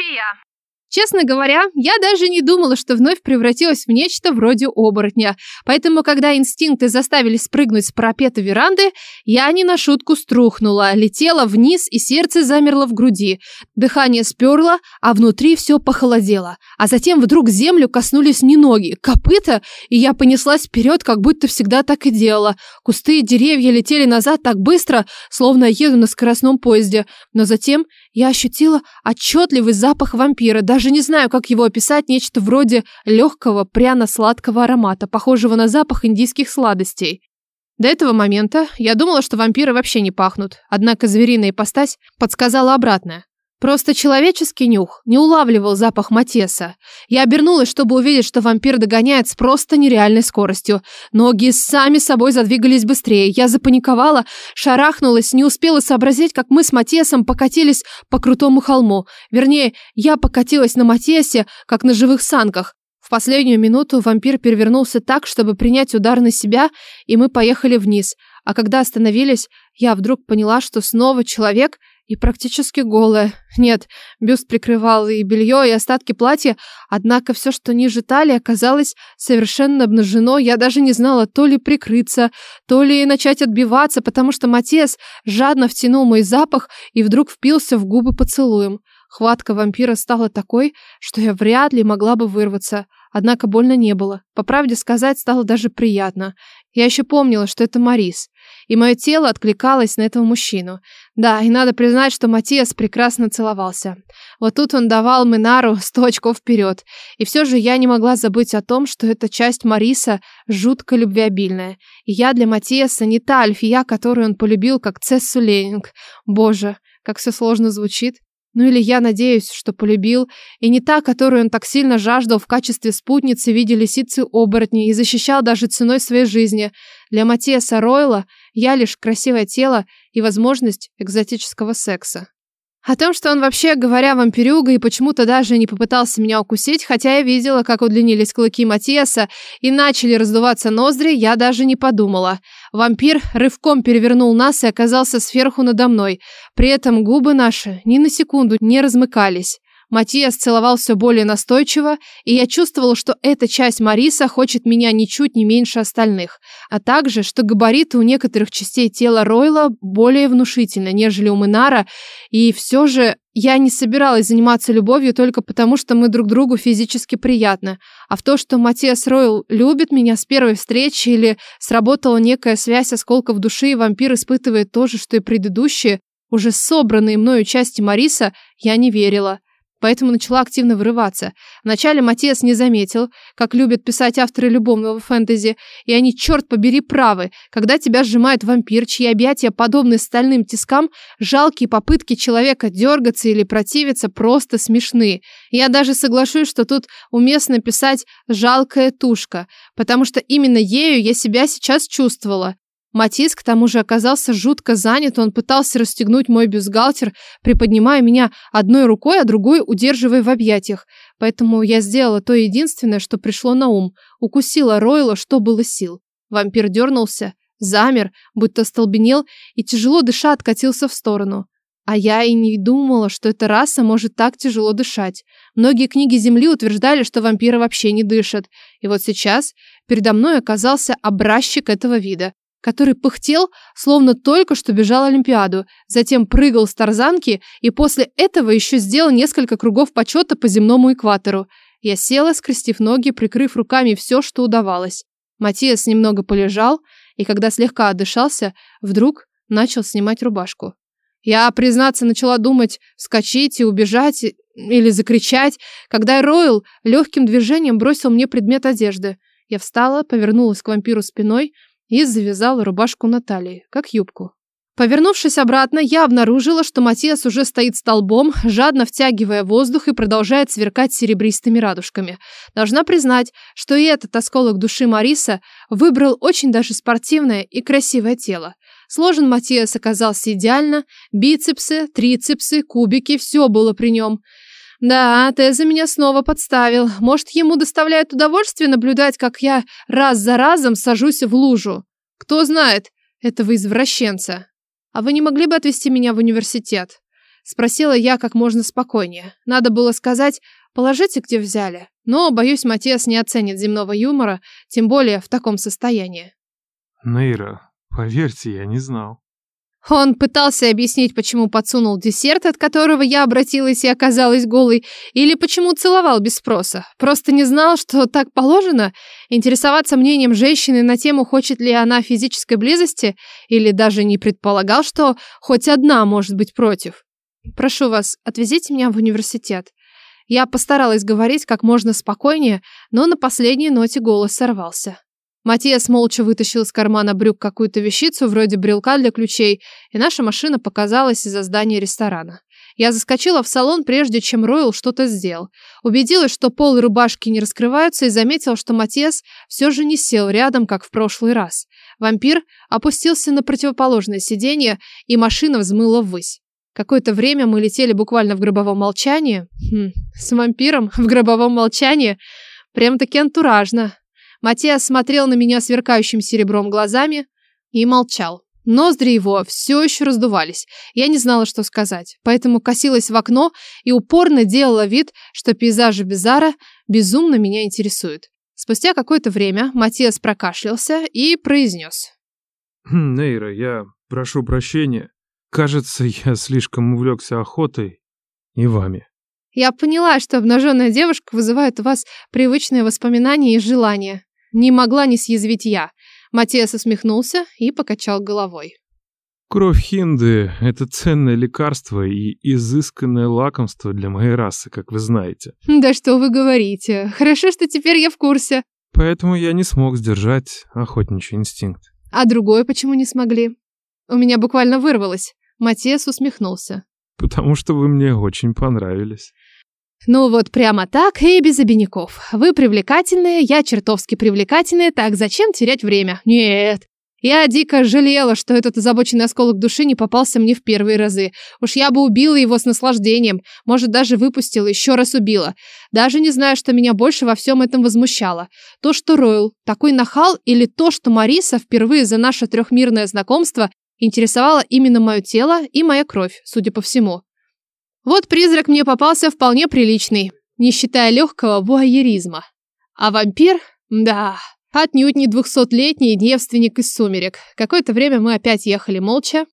Sofía. Честно говоря, я даже не думала, что вновь превратилась в нечто вроде оборотня. Поэтому, когда инстинкты заставили спрыгнуть с парапета веранды, я не на шутку струхнула, летела вниз и сердце замерло в груди. Дыхание сперло, а внутри все похолодело. А затем вдруг землю коснулись не ноги, копыта, и я понеслась вперед, как будто всегда так и делала. Кусты и деревья летели назад так быстро, словно я еду на скоростном поезде. Но затем я ощутила отчетливый запах вампира, даже не знаю, как его описать, нечто вроде легкого пряно-сладкого аромата, похожего на запах индийских сладостей. До этого момента я думала, что вампиры вообще не пахнут, однако звериная ипостась подсказала обратное. Просто человеческий нюх не улавливал запах Матеса. Я обернулась, чтобы увидеть, что вампир догоняет с просто нереальной скоростью. Ноги сами собой задвигались быстрее. Я запаниковала, шарахнулась, не успела сообразить, как мы с Матесом покатились по крутому холму. Вернее, я покатилась на Матесе, как на живых санках. В последнюю минуту вампир перевернулся так, чтобы принять удар на себя, и мы поехали вниз. А когда остановились, я вдруг поняла, что снова человек – и практически голая. Нет, бюст прикрывал и белье, и остатки платья, однако все, что ниже талии, оказалось совершенно обнажено. Я даже не знала, то ли прикрыться, то ли начать отбиваться, потому что Матес жадно втянул мой запах и вдруг впился в губы поцелуем. Хватка вампира стала такой, что я вряд ли могла бы вырваться. Однако больно не было. По правде сказать, стало даже приятно. Я еще помнила, что это Марис. И мое тело откликалось на этого мужчину. Да, и надо признать, что Матиас прекрасно целовался. Вот тут он давал Минару сто очков вперед. И все же я не могла забыть о том, что эта часть Мариса жутко любвеобильная. И я для Матиаса не та альфия, которую он полюбил, как Цессу Ленинг. Боже, как все сложно звучит. Ну или я надеюсь, что полюбил, и не та, которую он так сильно жаждал в качестве спутницы в виде лисицы-оборотни и защищал даже ценой своей жизни. Для Матиаса Ройла я лишь красивое тело и возможность экзотического секса. О том, что он вообще, говоря вампирюга, и почему-то даже не попытался меня укусить, хотя я видела, как удлинились клыки Матиаса и начали раздуваться ноздри, я даже не подумала. Вампир рывком перевернул нас и оказался сверху надо мной. При этом губы наши ни на секунду не размыкались. Матиас целовал все более настойчиво, и я чувствовала, что эта часть Мариса хочет меня ничуть не меньше остальных, а также, что габариты у некоторых частей тела Ройла более внушительны, нежели у Минара, и все же я не собиралась заниматься любовью только потому, что мы друг другу физически приятны, а в то, что Матиас Ройл любит меня с первой встречи или сработала некая связь осколков души, и вампир испытывает то же, что и предыдущие, уже собранные мною части Мариса, я не верила поэтому начала активно вырываться. Вначале Матиас не заметил, как любят писать авторы любовного фэнтези, и они, черт побери, правы. Когда тебя сжимает вампир, чьи объятия подобны стальным тискам, жалкие попытки человека дергаться или противиться просто смешны. Я даже соглашусь, что тут уместно писать «жалкая тушка», потому что именно ею я себя сейчас чувствовала. Матис, к тому же, оказался жутко занят, он пытался расстегнуть мой бюстгальтер, приподнимая меня одной рукой, а другой удерживая в объятиях. Поэтому я сделала то единственное, что пришло на ум. Укусила Ройла, что было сил. Вампир дернулся, замер, будто столбенел, и тяжело дыша откатился в сторону. А я и не думала, что эта раса может так тяжело дышать. Многие книги Земли утверждали, что вампиры вообще не дышат. И вот сейчас передо мной оказался образчик этого вида который пыхтел, словно только что бежал Олимпиаду, затем прыгал с тарзанки и после этого еще сделал несколько кругов почета по земному экватору. Я села, скрестив ноги, прикрыв руками все, что удавалось. Матиас немного полежал, и когда слегка отдышался, вдруг начал снимать рубашку. Я, признаться, начала думать вскочить и убежать или закричать, когда Ройл легким движением бросил мне предмет одежды. Я встала, повернулась к вампиру спиной, и завязала рубашку на талии, как юбку. Повернувшись обратно, я обнаружила, что Матиас уже стоит столбом, жадно втягивая воздух и продолжает сверкать серебристыми радужками. Должна признать, что и этот осколок души Мариса выбрал очень даже спортивное и красивое тело. Сложен Матиас оказался идеально, бицепсы, трицепсы, кубики, все было при нем. Да, ты за меня снова подставил. Может, ему доставляет удовольствие наблюдать, как я раз за разом сажусь в лужу. Кто знает этого извращенца. А вы не могли бы отвезти меня в университет? Спросила я как можно спокойнее. Надо было сказать «положите, где взяли». Но, боюсь, Матиас не оценит земного юмора, тем более в таком состоянии. Нейра, поверьте, я не знал. Он пытался объяснить, почему подсунул десерт, от которого я обратилась и оказалась голой, или почему целовал без спроса. Просто не знал, что так положено, интересоваться мнением женщины на тему, хочет ли она физической близости, или даже не предполагал, что хоть одна может быть против. «Прошу вас, отвезите меня в университет». Я постаралась говорить как можно спокойнее, но на последней ноте голос сорвался. Матиас молча вытащил из кармана брюк какую-то вещицу, вроде брелка для ключей, и наша машина показалась из-за здания ресторана. Я заскочила в салон, прежде чем Ройл что-то сделал. Убедилась, что пол и рубашки не раскрываются, и заметила, что Матиас все же не сел рядом, как в прошлый раз. Вампир опустился на противоположное сиденье, и машина взмыла ввысь. Какое-то время мы летели буквально в гробовом молчании. Хм, с вампиром в гробовом молчании. Прям-таки антуражно. Матиас смотрел на меня сверкающим серебром глазами и молчал. Ноздри его все еще раздувались. Я не знала, что сказать, поэтому косилась в окно и упорно делала вид, что пейзажи Безара безумно меня интересуют. Спустя какое-то время Матиас прокашлялся и произнес. «Хм, «Нейра, я прошу прощения. Кажется, я слишком увлекся охотой и вами». Я поняла, что обнаженная девушка вызывает у вас привычные воспоминания и желания. Не могла не съязвить я. Матиас усмехнулся и покачал головой. Кровь Хинды – это ценное лекарство и изысканное лакомство для моей расы, как вы знаете. Да что вы говорите. Хорошо, что теперь я в курсе. Поэтому я не смог сдержать охотничий инстинкт. А другое почему не смогли? У меня буквально вырвалось. Матиас усмехнулся. Потому что вы мне очень понравились. Ну вот прямо так и без обиняков. Вы привлекательные, я чертовски привлекательная, так зачем терять время? Нет. Я дико жалела, что этот озабоченный осколок души не попался мне в первые разы. Уж я бы убила его с наслаждением, может, даже выпустила, еще раз убила. Даже не знаю, что меня больше во всем этом возмущало. То, что Ройл такой нахал, или то, что Мариса впервые за наше трехмирное знакомство интересовала именно мое тело и моя кровь, судя по всему. Вот призрак мне попался вполне приличный, не считая легкого вуайеризма. А вампир? Да, отнюдь не двухсотлетний девственник из сумерек. Какое-то время мы опять ехали молча,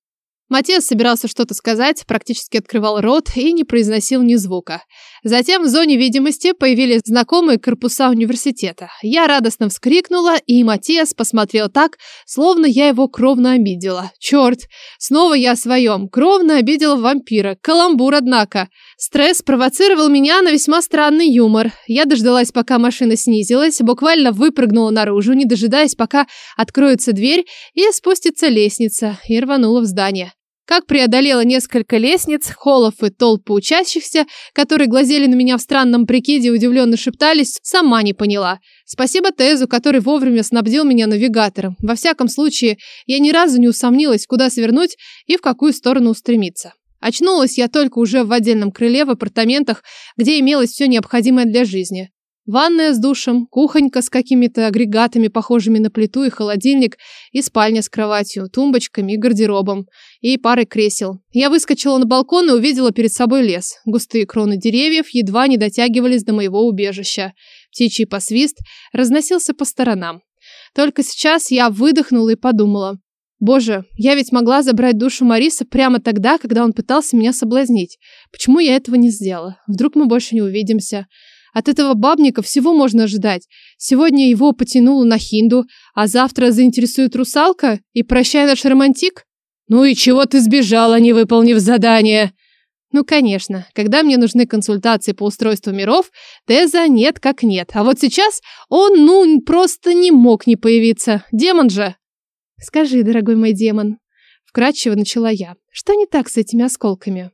Матиас собирался что-то сказать, практически открывал рот и не произносил ни звука. Затем в зоне видимости появились знакомые корпуса университета. Я радостно вскрикнула, и Матиас посмотрел так, словно я его кровно обидела. Черт, снова я о своем. Кровно обидела вампира. Каламбур, однако. Стресс провоцировал меня на весьма странный юмор. Я дождалась, пока машина снизилась, буквально выпрыгнула наружу, не дожидаясь, пока откроется дверь и спустится лестница, и рванула в здание. Как преодолела несколько лестниц, холлов и толпы учащихся, которые глазели на меня в странном прикиде и удивленно шептались, сама не поняла. Спасибо Тезу, который вовремя снабдил меня навигатором. Во всяком случае, я ни разу не усомнилась, куда свернуть и в какую сторону устремиться. Очнулась я только уже в отдельном крыле в апартаментах, где имелось все необходимое для жизни. Ванная с душем, кухонька с какими-то агрегатами, похожими на плиту и холодильник, и спальня с кроватью, тумбочками и гардеробом, и парой кресел. Я выскочила на балкон и увидела перед собой лес. Густые кроны деревьев едва не дотягивались до моего убежища. Птичий посвист разносился по сторонам. Только сейчас я выдохнула и подумала. Боже, я ведь могла забрать душу Мариса прямо тогда, когда он пытался меня соблазнить. Почему я этого не сделала? Вдруг мы больше не увидимся? От этого бабника всего можно ожидать. Сегодня его потянуло на хинду, а завтра заинтересует русалка и прощай наш романтик? Ну и чего ты сбежала, не выполнив задание? Ну, конечно, когда мне нужны консультации по устройству миров, Теза нет как нет. А вот сейчас он, ну, просто не мог не появиться. Демон же. Скажи, дорогой мой демон, вкратчиво начала я, что не так с этими осколками?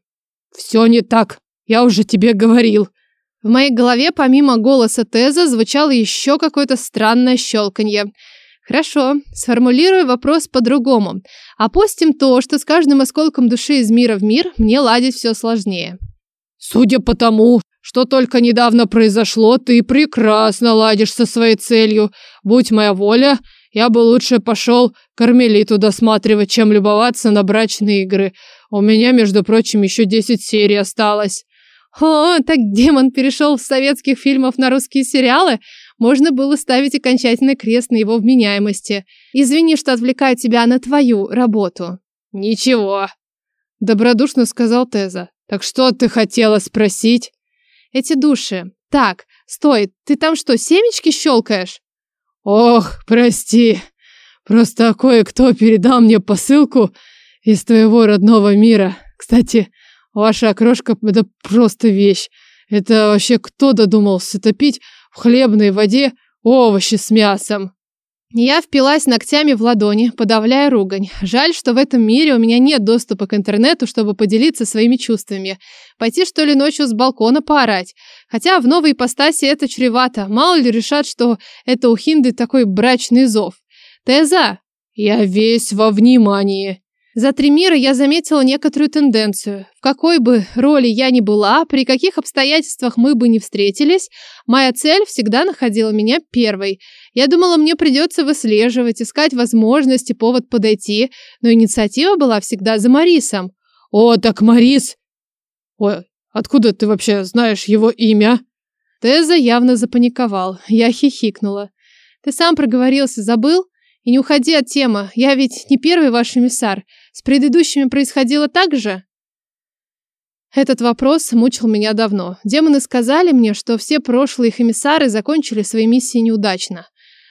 Все не так, я уже тебе говорил. В моей голове помимо голоса Теза звучало еще какое-то странное щелканье. Хорошо, сформулирую вопрос по-другому. Опустим то, что с каждым осколком души из мира в мир мне ладить все сложнее. Судя по тому, что только недавно произошло, ты прекрасно ладишь со своей целью. Будь моя воля, Я бы лучше пошел Кармелиту досматривать, чем любоваться на брачные игры. У меня, между прочим, еще 10 серий осталось. О, так демон перешел с советских фильмов на русские сериалы? Можно было ставить окончательный крест на его вменяемости. Извини, что отвлекаю тебя на твою работу. Ничего, добродушно сказал Теза. Так что ты хотела спросить? Эти души. Так, стой, ты там что, семечки щелкаешь? Ох, прости. Просто кое-кто передал мне посылку из твоего родного мира. Кстати, ваша окрошка – это просто вещь. Это вообще кто додумался топить в хлебной воде овощи с мясом? Я впилась ногтями в ладони, подавляя ругань. Жаль, что в этом мире у меня нет доступа к интернету, чтобы поделиться своими чувствами. Пойти, что ли, ночью с балкона поорать. Хотя в новой ипостаси это чревато. Мало ли решат, что это у Хинды такой брачный зов. Теза, я весь во внимании. За три мира я заметила некоторую тенденцию. В какой бы роли я ни была, при каких обстоятельствах мы бы не встретились, моя цель всегда находила меня первой. Я думала, мне придется выслеживать, искать возможности, повод подойти, но инициатива была всегда за Марисом. «О, так Марис!» «Ой, откуда ты вообще знаешь его имя?» Теза явно запаниковал. Я хихикнула. «Ты сам проговорился, забыл?» И не уходи от темы, я ведь не первый ваш эмиссар. С предыдущими происходило так же? Этот вопрос мучил меня давно. Демоны сказали мне, что все прошлые их эмиссары закончили свои миссии неудачно.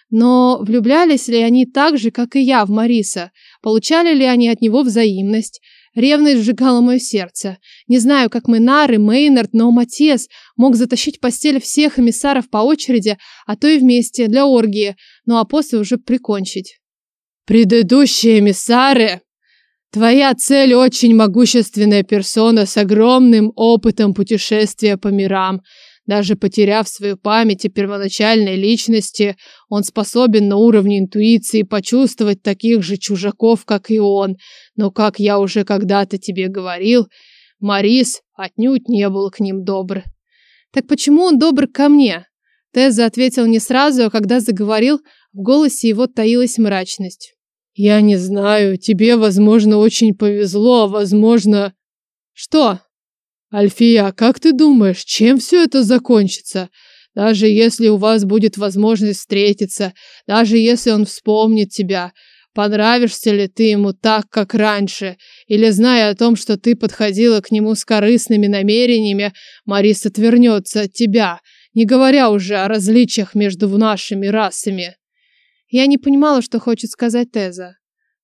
Но влюблялись ли они так же, как и я в Мариса? Получали ли они от него взаимность? Ревность сжигала мое сердце. Не знаю, как мы Нары, Мейнард, но Матиас мог затащить в постель всех эмиссаров по очереди, а то и вместе, для оргии, ну а после уже прикончить. «Предыдущие эмиссары!» Твоя цель очень могущественная персона с огромным опытом путешествия по мирам. Даже потеряв свою память и первоначальной личности, он способен на уровне интуиции почувствовать таких же чужаков, как и он. Но, как я уже когда-то тебе говорил, Марис отнюдь не был к ним добр. Так почему он добр ко мне? Теза ответил не сразу, а когда заговорил, в голосе его таилась мрачность. Я не знаю, тебе, возможно, очень повезло, а возможно... Что? Альфия, как ты думаешь, чем все это закончится? Даже если у вас будет возможность встретиться, даже если он вспомнит тебя, понравишься ли ты ему так, как раньше, или зная о том, что ты подходила к нему с корыстными намерениями, Марис отвернется от тебя, не говоря уже о различиях между нашими расами. Я не понимала, что хочет сказать Теза.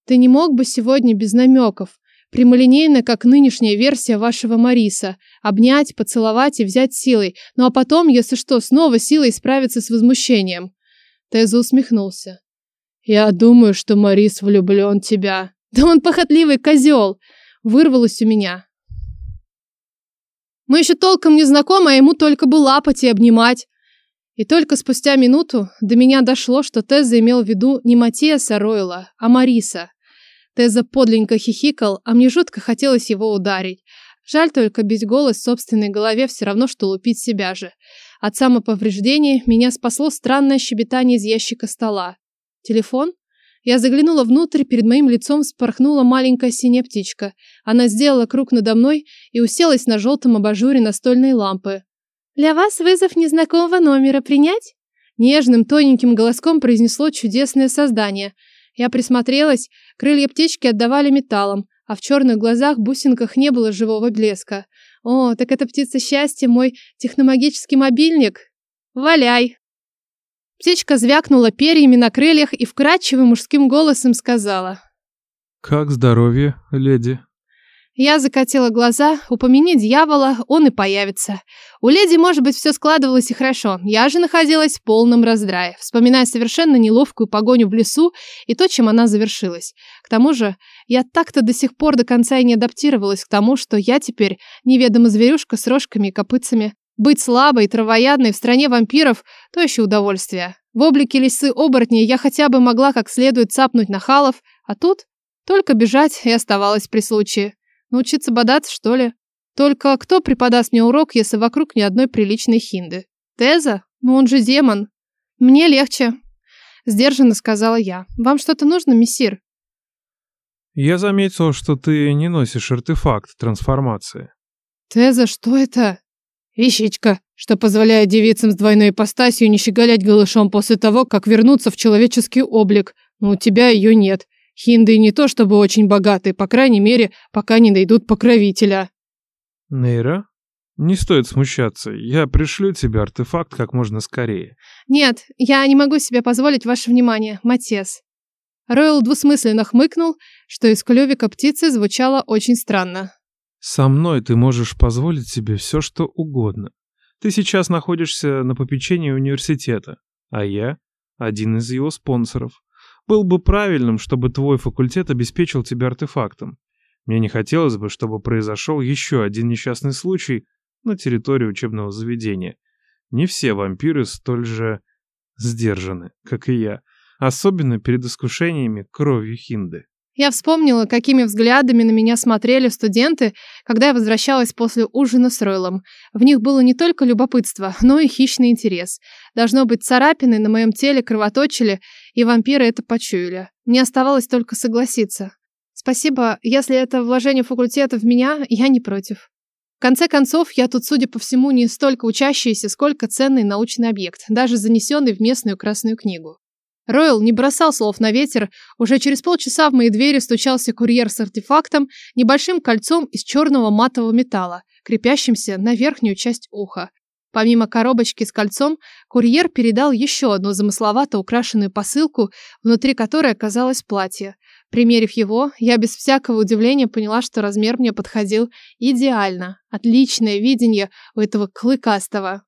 Ты не мог бы сегодня без намеков, Прямолинейно, как нынешняя версия вашего Мариса. Обнять, поцеловать и взять силой. Ну а потом, если что, снова силой справиться с возмущением. Теза усмехнулся. Я думаю, что Марис влюблен в тебя. Да он похотливый козел. Вырвалось у меня. Мы еще толком не знакомы, а ему только бы лапать и обнимать. И только спустя минуту до меня дошло, что Теза имел в виду не Матиаса Ройла, а Мариса. Теза подленько хихикал, а мне жутко хотелось его ударить. Жаль только бить голос в собственной голове все равно, что лупить себя же. От самоповреждения меня спасло странное щебетание из ящика стола. Телефон? Я заглянула внутрь, перед моим лицом вспорхнула маленькая синяя птичка. Она сделала круг надо мной и уселась на желтом абажуре настольной лампы. «Для вас вызов незнакомого номера принять?» Нежным, тоненьким голоском произнесло чудесное создание – я присмотрелась, крылья птички отдавали металлом, а в черных глазах бусинках не было живого блеска. О, так это птица счастья, мой техномагический мобильник. Валяй! Птичка звякнула перьями на крыльях и вкрадчивым мужским голосом сказала. «Как здоровье, леди?» Я закатила глаза. Упомяни дьявола, он и появится. У леди, может быть, все складывалось и хорошо. Я же находилась в полном раздрае, вспоминая совершенно неловкую погоню в лесу и то, чем она завершилась. К тому же, я так-то до сих пор до конца и не адаптировалась к тому, что я теперь неведомо зверюшка с рожками и копытцами. Быть слабой травоядной в стране вампиров – то еще удовольствие. В облике лисы-оборотней я хотя бы могла как следует цапнуть нахалов, а тут только бежать и оставалось при случае. Научиться бодаться, что ли? Только кто преподаст мне урок, если вокруг ни одной приличной хинды? Теза? Ну он же демон. Мне легче. Сдержанно сказала я. «Вам что-то нужно, мессир?» Я заметил, что ты не носишь артефакт трансформации. Теза, что это? Вещичка, что позволяет девицам с двойной ипостасью не щеголять голышом после того, как вернуться в человеческий облик. Но у тебя ее нет. Хинды не то чтобы очень богатые, по крайней мере, пока не найдут покровителя. Нейра? Не стоит смущаться. Я пришлю тебе артефакт как можно скорее. Нет, я не могу себе позволить ваше внимание, Матес. Ройл двусмысленно хмыкнул, что из клювика птицы звучало очень странно. Со мной ты можешь позволить себе все, что угодно. Ты сейчас находишься на попечении университета, а я один из его спонсоров. Был бы правильным, чтобы твой факультет обеспечил тебя артефактом. Мне не хотелось бы, чтобы произошел еще один несчастный случай на территории учебного заведения. Не все вампиры столь же сдержаны, как и я, особенно перед искушениями кровью Хинды. Я вспомнила, какими взглядами на меня смотрели студенты, когда я возвращалась после ужина с Ройлом. В них было не только любопытство, но и хищный интерес. Должно быть, царапины на моем теле кровоточили, и вампиры это почуяли. Мне оставалось только согласиться. Спасибо, если это вложение факультета в меня, я не против. В конце концов, я тут, судя по всему, не столько учащийся, сколько ценный научный объект, даже занесенный в местную красную книгу. Ройл не бросал слов на ветер. Уже через полчаса в мои двери стучался курьер с артефактом, небольшим кольцом из черного матового металла, крепящимся на верхнюю часть уха. Помимо коробочки с кольцом, курьер передал еще одну замысловато украшенную посылку, внутри которой оказалось платье. Примерив его, я без всякого удивления поняла, что размер мне подходил идеально. Отличное видение у этого клыкастого.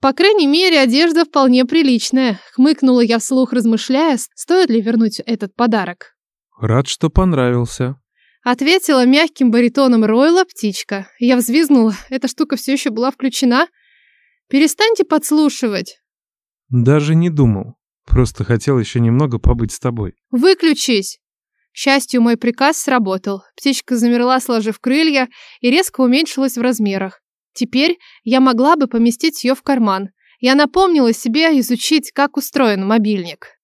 По крайней мере, одежда вполне приличная, хмыкнула я вслух, размышляя, стоит ли вернуть этот подарок. Рад, что понравился. Ответила мягким баритоном Ройла птичка. Я взвизгнула, эта штука все еще была включена. Перестаньте подслушивать. Даже не думал. Просто хотел еще немного побыть с тобой. Выключись. К счастью, мой приказ сработал. Птичка замерла, сложив крылья, и резко уменьшилась в размерах. Теперь я могла бы поместить ее в карман. Я напомнила себе изучить, как устроен мобильник.